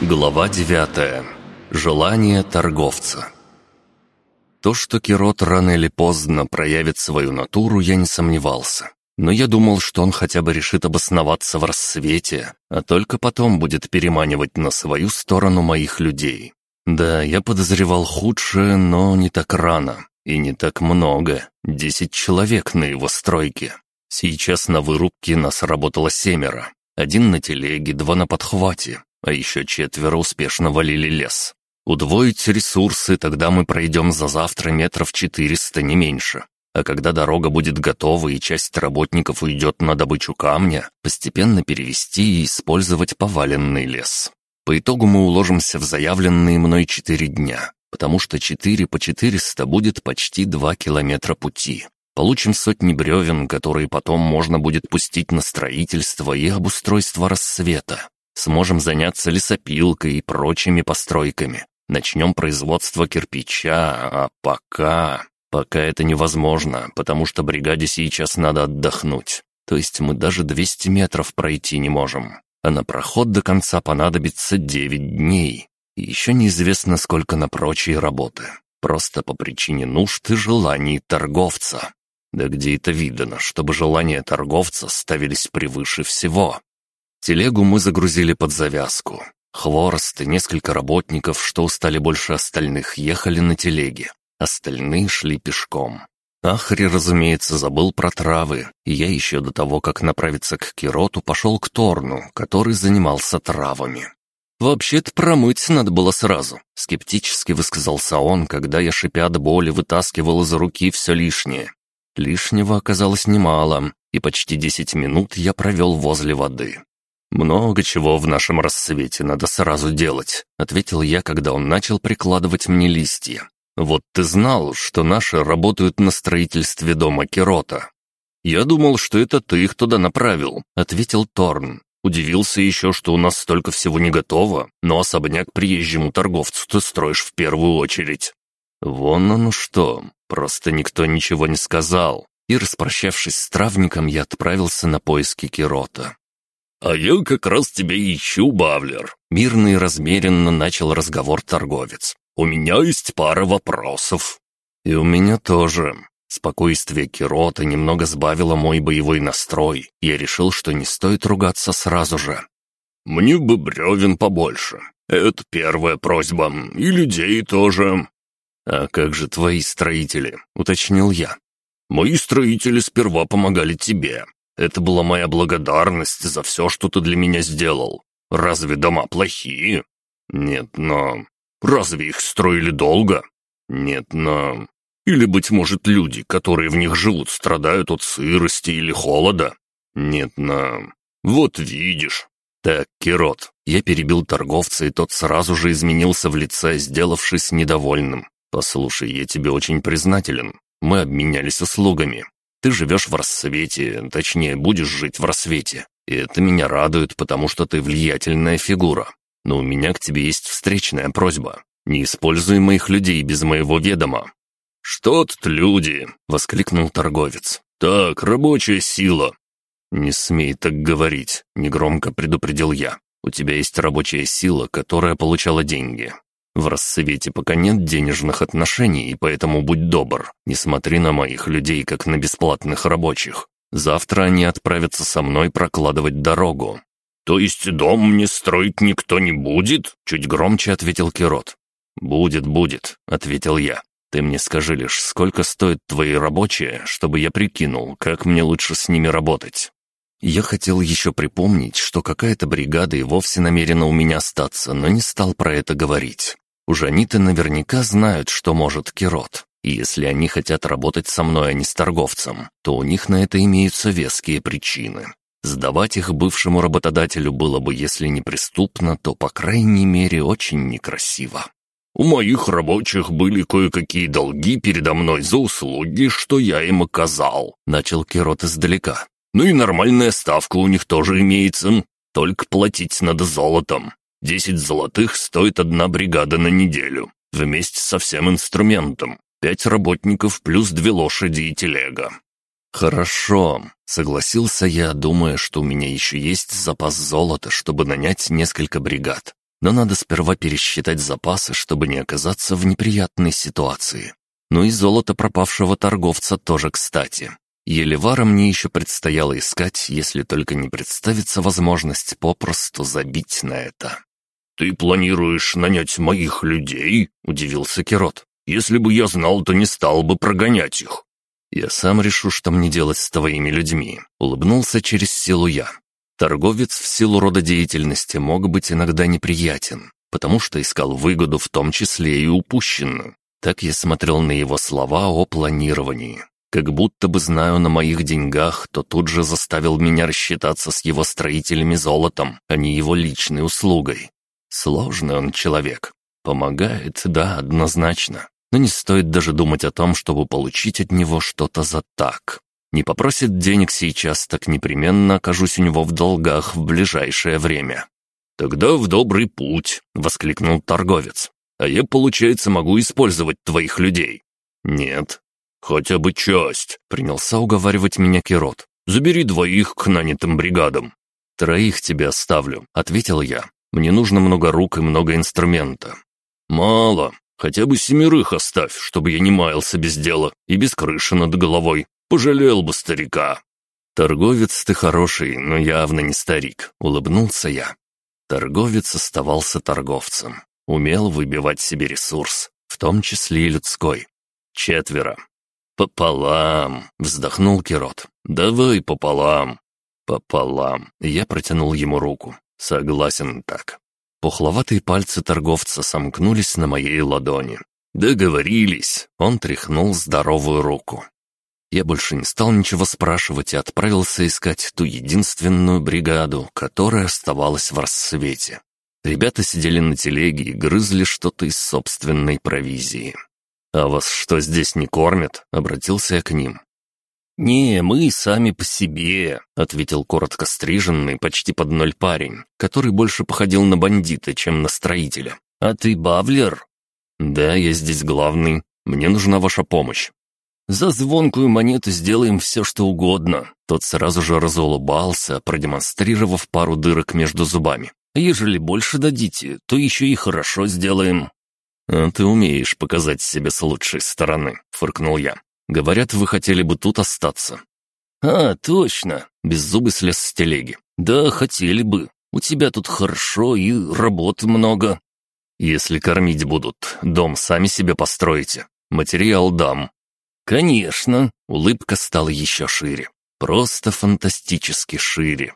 Глава 9. Желание торговца. То, что Кирот рано или поздно проявит свою натуру, я не сомневался. Но я думал, что он хотя бы решит обосноваться в рассвете, а только потом будет переманивать на свою сторону моих людей. Да, я подозревал худшее, но не так рано. И не так много. Десять человек на его стройке. Сейчас на вырубке нас работало семеро. Один на телеге, два на подхвате, а еще четверо успешно валили лес. Удвоить ресурсы, тогда мы пройдем за завтра метров четыреста, не меньше. А когда дорога будет готова и часть работников уйдет на добычу камня, постепенно перевести и использовать поваленный лес. По итогу мы уложимся в заявленные мной четыре дня, потому что четыре по четыреста будет почти два километра пути. Получим сотни бревен, которые потом можно будет пустить на строительство и обустройство рассвета. Сможем заняться лесопилкой и прочими постройками. Начнем производство кирпича, а пока... Пока это невозможно, потому что бригаде сейчас надо отдохнуть. То есть мы даже 200 метров пройти не можем. А на проход до конца понадобится 9 дней. И еще неизвестно, сколько на прочие работы. Просто по причине нужд и желаний торговца. Да где это видано, чтобы желания торговца ставились превыше всего? Телегу мы загрузили под завязку. Хворост и несколько работников, что устали больше остальных, ехали на телеге. Остальные шли пешком. Ахри, разумеется, забыл про травы, и я еще до того, как направиться к Кироту, пошел к Торну, который занимался травами. «Вообще-то промыть надо было сразу», — скептически высказался он, когда я, шипя от боли, вытаскивал из руки все лишнее. Лишнего оказалось немало, и почти десять минут я провел возле воды. «Много чего в нашем рассвете надо сразу делать», — ответил я, когда он начал прикладывать мне листья. «Вот ты знал, что наши работают на строительстве дома Кирота». «Я думал, что это ты их туда направил», — ответил Торн. «Удивился еще, что у нас столько всего не готово, но особняк приезжему торговцу ты строишь в первую очередь». «Вон оно что, просто никто ничего не сказал». И, распрощавшись с травником, я отправился на поиски Кирота. «А я как раз тебя ищу, Бавлер», — мирно и размеренно начал разговор торговец. «У меня есть пара вопросов». «И у меня тоже». Спокойствие Кирота немного сбавило мой боевой настрой. Я решил, что не стоит ругаться сразу же. «Мне бы бревен побольше. Это первая просьба. И людей тоже». «А как же твои строители?» — уточнил я. «Мои строители сперва помогали тебе, это была моя благодарность за все, что ты для меня сделал. Разве дома плохие? Нет, но... Разве их строили долго? Нет, но... Или, быть может, люди, которые в них живут, страдают от сырости или холода? Нет, но... Вот видишь. Так, Кирот, я перебил торговца, и тот сразу же изменился в лице, сделавшись недовольным. «Послушай, я тебе очень признателен. Мы обменялись услугами. Ты живешь в рассвете, точнее, будешь жить в рассвете. И это меня радует, потому что ты влиятельная фигура. Но у меня к тебе есть встречная просьба. Не используй моих людей без моего ведома». «Что тут люди?» — воскликнул торговец. «Так, рабочая сила». «Не смей так говорить», — негромко предупредил я. «У тебя есть рабочая сила, которая получала деньги. В рассвете пока нет денежных отношений, и поэтому будь добр, не смотри на моих людей, как на бесплатных рабочих. Завтра они отправятся со мной прокладывать дорогу». «То есть дом мне строить никто не будет?» — чуть громче ответил Кирот. «Будет, будет», — ответил я. «Ты мне скажи лишь, сколько стоят твои рабочие, чтобы я прикинул, как мне лучше с ними работать». Я хотел еще припомнить, что какая-то бригада и вовсе намерена у меня остаться, но не стал про это говорить. Уж они-то наверняка знают, что может Кирот. И если они хотят работать со мной, а не с торговцем, то у них на это имеются веские причины. Сдавать их бывшему работодателю было бы, если не преступно, то, по крайней мере, очень некрасиво. «У моих рабочих были кое-какие долги передо мной за услуги, что я им оказал», — начал Кирот издалека. «Ну и нормальная ставка у них тоже имеется, только платить надо золотом. Десять золотых стоит одна бригада на неделю, вместе со всем инструментом. Пять работников плюс две лошади и телега. «Хорошо», — согласился я, думая, что у меня еще есть запас золота, чтобы нанять несколько бригад. Но надо сперва пересчитать запасы, чтобы не оказаться в неприятной ситуации. Ну и золото пропавшего торговца тоже кстати. Елевара мне еще предстояло искать, если только не представится возможность попросту забить на это. «Ты планируешь нанять моих людей?» — удивился Кирот. «Если бы я знал, то не стал бы прогонять их». «Я сам решу, что мне делать с твоими людьми», — улыбнулся через силу я. Торговец в силу рода деятельности мог быть иногда неприятен, потому что искал выгоду в том числе и упущенную. Так я смотрел на его слова о планировании. Как будто бы знаю на моих деньгах, то тут же заставил меня рассчитаться с его строителями золотом, а не его личной услугой. Сложный он человек. Помогает, да, однозначно. Но не стоит даже думать о том, чтобы получить от него что-то за так. Не попросит денег сейчас, так непременно окажусь у него в долгах в ближайшее время. «Тогда в добрый путь!» — воскликнул торговец. «А я, получается, могу использовать твоих людей?» «Нет, «Хотя бы часть», — принялся уговаривать меня Кирот. «Забери двоих к нанятым бригадам». «Троих тебе оставлю», — ответил я. «Мне нужно много рук и много инструмента». «Мало. Хотя бы семерых оставь, чтобы я не маялся без дела и без крыши над головой. Пожалел бы старика». «Торговец ты хороший, но явно не старик», — улыбнулся я. Торговец оставался торговцем. Умел выбивать себе ресурс, в том числе и людской. Четверо. «Пополам!» — вздохнул Кирот. «Давай пополам!» «Пополам!» — я протянул ему руку. «Согласен так». Пухловатые пальцы торговца сомкнулись на моей ладони. «Договорились!» — он тряхнул здоровую руку. Я больше не стал ничего спрашивать и отправился искать ту единственную бригаду, которая оставалась в рассвете. Ребята сидели на телеге и грызли что-то из собственной провизии. «А вас что, здесь не кормят?» — обратился я к ним. «Не, мы сами по себе», — ответил коротко стриженный, почти под ноль парень, который больше походил на бандита, чем на строителя. «А ты Бавлер?» «Да, я здесь главный. Мне нужна ваша помощь». «За звонкую монету сделаем все, что угодно». Тот сразу же разулыбался, продемонстрировав пару дырок между зубами. «Ежели больше дадите, то еще и хорошо сделаем». «А ты умеешь показать себя с лучшей стороны», — фыркнул я. «Говорят, вы хотели бы тут остаться». «А, точно!» — беззубый слез с телеги. «Да, хотели бы. У тебя тут хорошо и работы много». «Если кормить будут, дом сами себе построите. Материал дам». «Конечно!» — улыбка стала еще шире. Просто фантастически шире.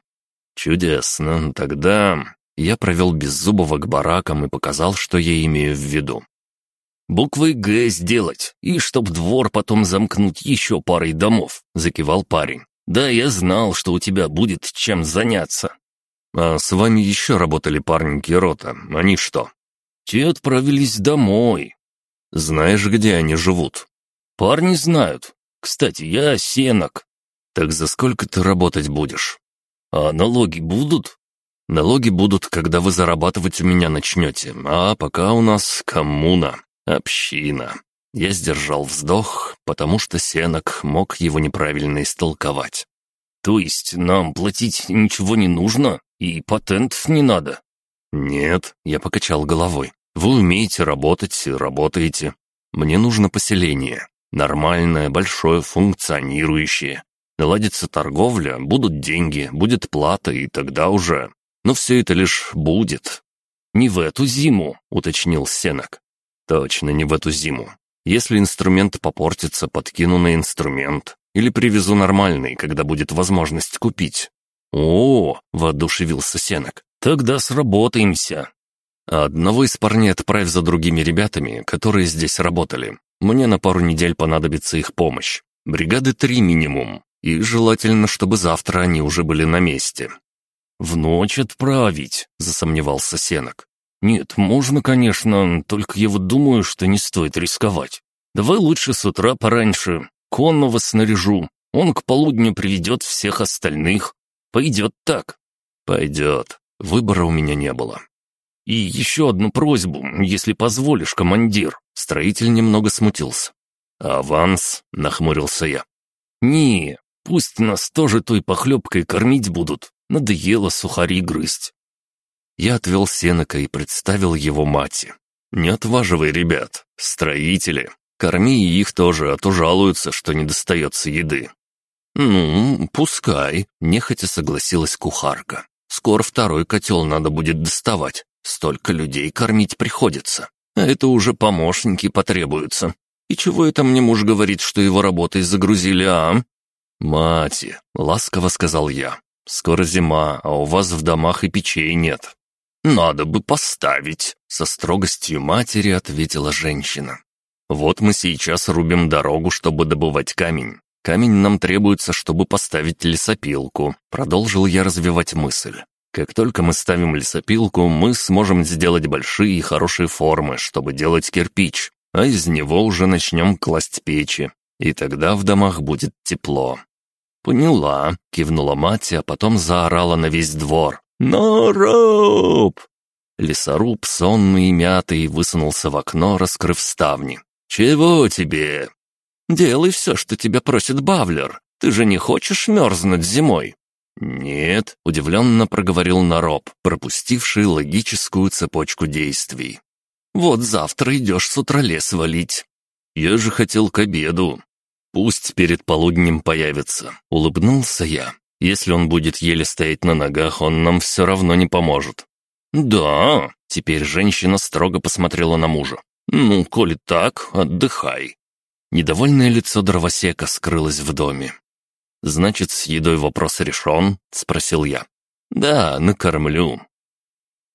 «Чудесно. Тогда я провел Беззубова к баракам и показал, что я имею в виду. «Буквой «Г» сделать, и чтоб двор потом замкнуть еще парой домов», — закивал парень. «Да, я знал, что у тебя будет чем заняться». «А с вами еще работали парни Кирота. Они что?» «Те отправились домой». «Знаешь, где они живут?» «Парни знают. Кстати, я сенок». «Так за сколько ты работать будешь?» «А налоги будут?» Налоги будут, когда вы зарабатывать у меня начнете, а пока у нас коммуна, община». Я сдержал вздох, потому что Сенок мог его неправильно истолковать. «То есть нам платить ничего не нужно и патентов не надо?» «Нет», — я покачал головой. «Вы умеете работать работаете. Мне нужно поселение. Нормальное, большое, функционирующее. Наладится торговля, будут деньги, будет плата, и тогда уже но все это лишь будет. «Не в эту зиму», — уточнил Сенок. «Точно не в эту зиму. Если инструмент попортится, подкину на инструмент. Или привезу нормальный, когда будет возможность купить». «О!» — воодушевился Сенок. «Тогда сработаемся». Одного из парней отправь за другими ребятами, которые здесь работали. Мне на пару недель понадобится их помощь. Бригады три минимум. И желательно, чтобы завтра они уже были на месте. «В ночь отправить», — засомневался Сенок. «Нет, можно, конечно, только я вот думаю, что не стоит рисковать. Давай лучше с утра пораньше. Конного снаряжу. Он к полудню приведет всех остальных. Пойдет так?» «Пойдет. Выбора у меня не было». «И еще одну просьбу, если позволишь, командир». Строитель немного смутился. «Аванс?» — нахмурился я. «Не, пусть нас тоже той похлебкой кормить будут. Надоело сухари грызть. Я отвел Сенока и представил его мати. «Не отваживай ребят, строители. Корми их тоже, а то жалуются, что не достается еды». «Ну, пускай», — нехотя согласилась кухарка. «Скоро второй котел надо будет доставать. Столько людей кормить приходится. А это уже помощники потребуются. И чего это мне муж говорит, что его работой загрузили, а?» «Мати», — ласково сказал я, — «скоро зима, а у вас в домах и печей нет». «Надо бы поставить», — со строгостью матери ответила женщина. «Вот мы сейчас рубим дорогу, чтобы добывать камень. Камень нам требуется, чтобы поставить лесопилку», — продолжил я развивать мысль. «Как только мы ставим лесопилку, мы сможем сделать большие и хорошие формы, чтобы делать кирпич, а из него уже начнем класть печи, и тогда в домах будет тепло. «Поняла», — кивнула мать, а потом заорала на весь двор. «Наруб!» Лесоруб, сонный и мятый, высунулся в окно, раскрыв ставни. «Чего тебе?» «Делай все, что тебя просит Бавлер. Ты же не хочешь мерзнуть зимой?» «Нет», — удивленно проговорил Нароб, пропустивший логическую цепочку действий. «Вот завтра идешь с утра лес валить». «Я же хотел к обеду». «Пусть перед полуднем появится», — улыбнулся я. «Если он будет еле стоять на ногах, он нам все равно не поможет». «Да», — теперь женщина строго посмотрела на мужа. «Ну, коли так, отдыхай». Недовольное лицо дровосека скрылось в доме. «Значит, с едой вопрос решен?» — спросил я. «Да, накормлю».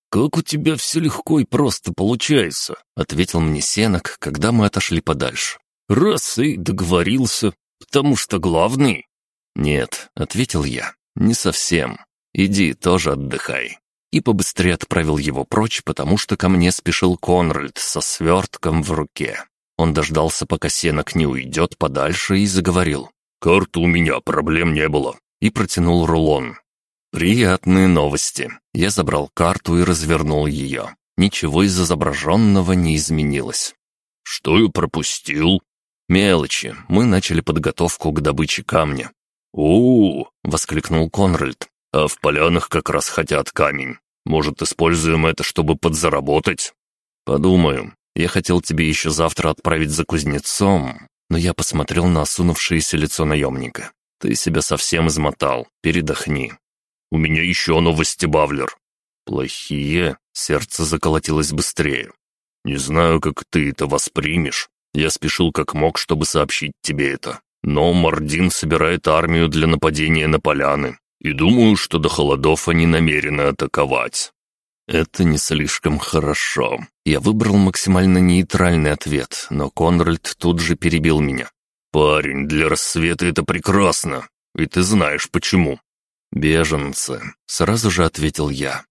«Как у тебя все легко и просто получается», — ответил мне Сенок, когда мы отошли подальше. «Раз и договорился, потому что главный». «Нет», — ответил я, — «не совсем. Иди, тоже отдыхай». И побыстрее отправил его прочь, потому что ко мне спешил Конральд со свертком в руке. Он дождался, пока Сенок не уйдет подальше, и заговорил. «Карты у меня, проблем не было». И протянул рулон. «Приятные новости». Я забрал карту и развернул ее. Ничего из изображенного не изменилось. «Что я пропустил?» «Мелочи. Мы начали подготовку к добыче камня». «У-у-у!» — воскликнул Конральд. «А в полянах как раз хотят камень. Может, используем это, чтобы подзаработать?» «Подумаю. Я хотел тебе еще завтра отправить за кузнецом, но я посмотрел на осунувшееся лицо наемника. Ты себя совсем измотал. Передохни». «У меня еще новости, Бавлер». «Плохие?» — сердце заколотилось быстрее. «Не знаю, как ты это воспримешь, я спешил как мог, чтобы сообщить тебе это. Но Мардин собирает армию для нападения на поляны, и думаю, что до холодов они намерены атаковать». «Это не слишком хорошо». Я выбрал максимально нейтральный ответ, но Конральд тут же перебил меня. «Парень, для рассвета это прекрасно, и ты знаешь почему». «Беженцы», — сразу же ответил я.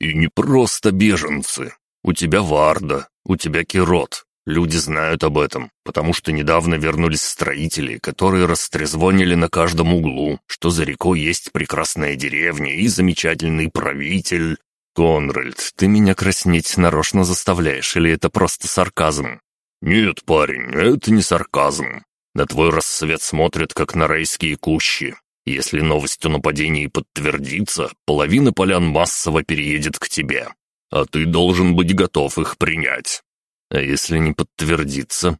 «И не просто беженцы. У тебя Варда, у тебя Кирот, Люди знают об этом, потому что недавно вернулись строители, которые растрезвонили на каждом углу, что за рекой есть прекрасная деревня и замечательный правитель. Конральд, ты меня краснеть нарочно заставляешь, или это просто сарказм? Нет, парень, это не сарказм. На твой рассвет смотрят, как на райские кущи. Если новость о нападении подтвердится, половина полян массово переедет к тебе. А ты должен быть готов их принять. А если не подтвердится,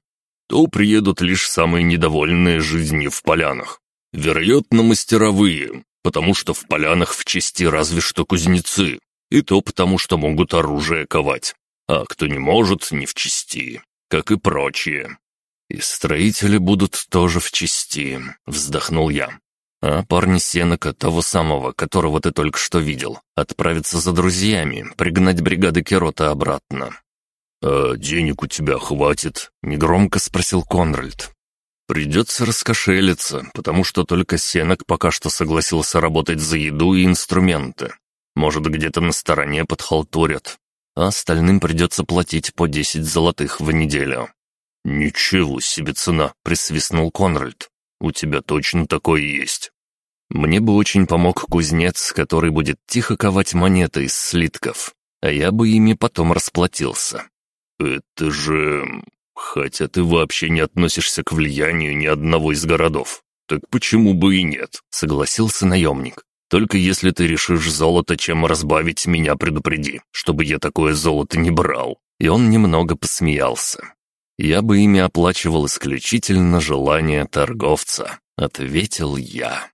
то приедут лишь самые недовольные жизнью в полянах. Вероятно, мастеровые, потому что в полянах в части разве что кузнецы, и то потому, что могут оружие ковать. А кто не может, не в части, как и прочие. И строители будут тоже в части, вздохнул я. А парни Сенока, того самого, которого ты только что видел, отправятся за друзьями, пригнать бригады Керота обратно. «А денег у тебя хватит?» — негромко спросил Конральд. «Придется раскошелиться, потому что только Сенок пока что согласился работать за еду и инструменты. Может, где-то на стороне подхалтурят, а остальным придется платить по десять золотых в неделю». «Ничего себе цена!» — присвистнул Конральд. «У тебя точно такое есть?» «Мне бы очень помог кузнец, который будет тихо ковать монеты из слитков, а я бы ими потом расплатился. «Это же... Хотя ты вообще не относишься к влиянию ни одного из городов. Так почему бы и нет?» — согласился наемник. Только если ты решишь золото чем разбавить, меня предупреди, чтобы я такое золото не брал». И он немного посмеялся. «Я бы ими оплачивал исключительно желание торговца», — ответил я.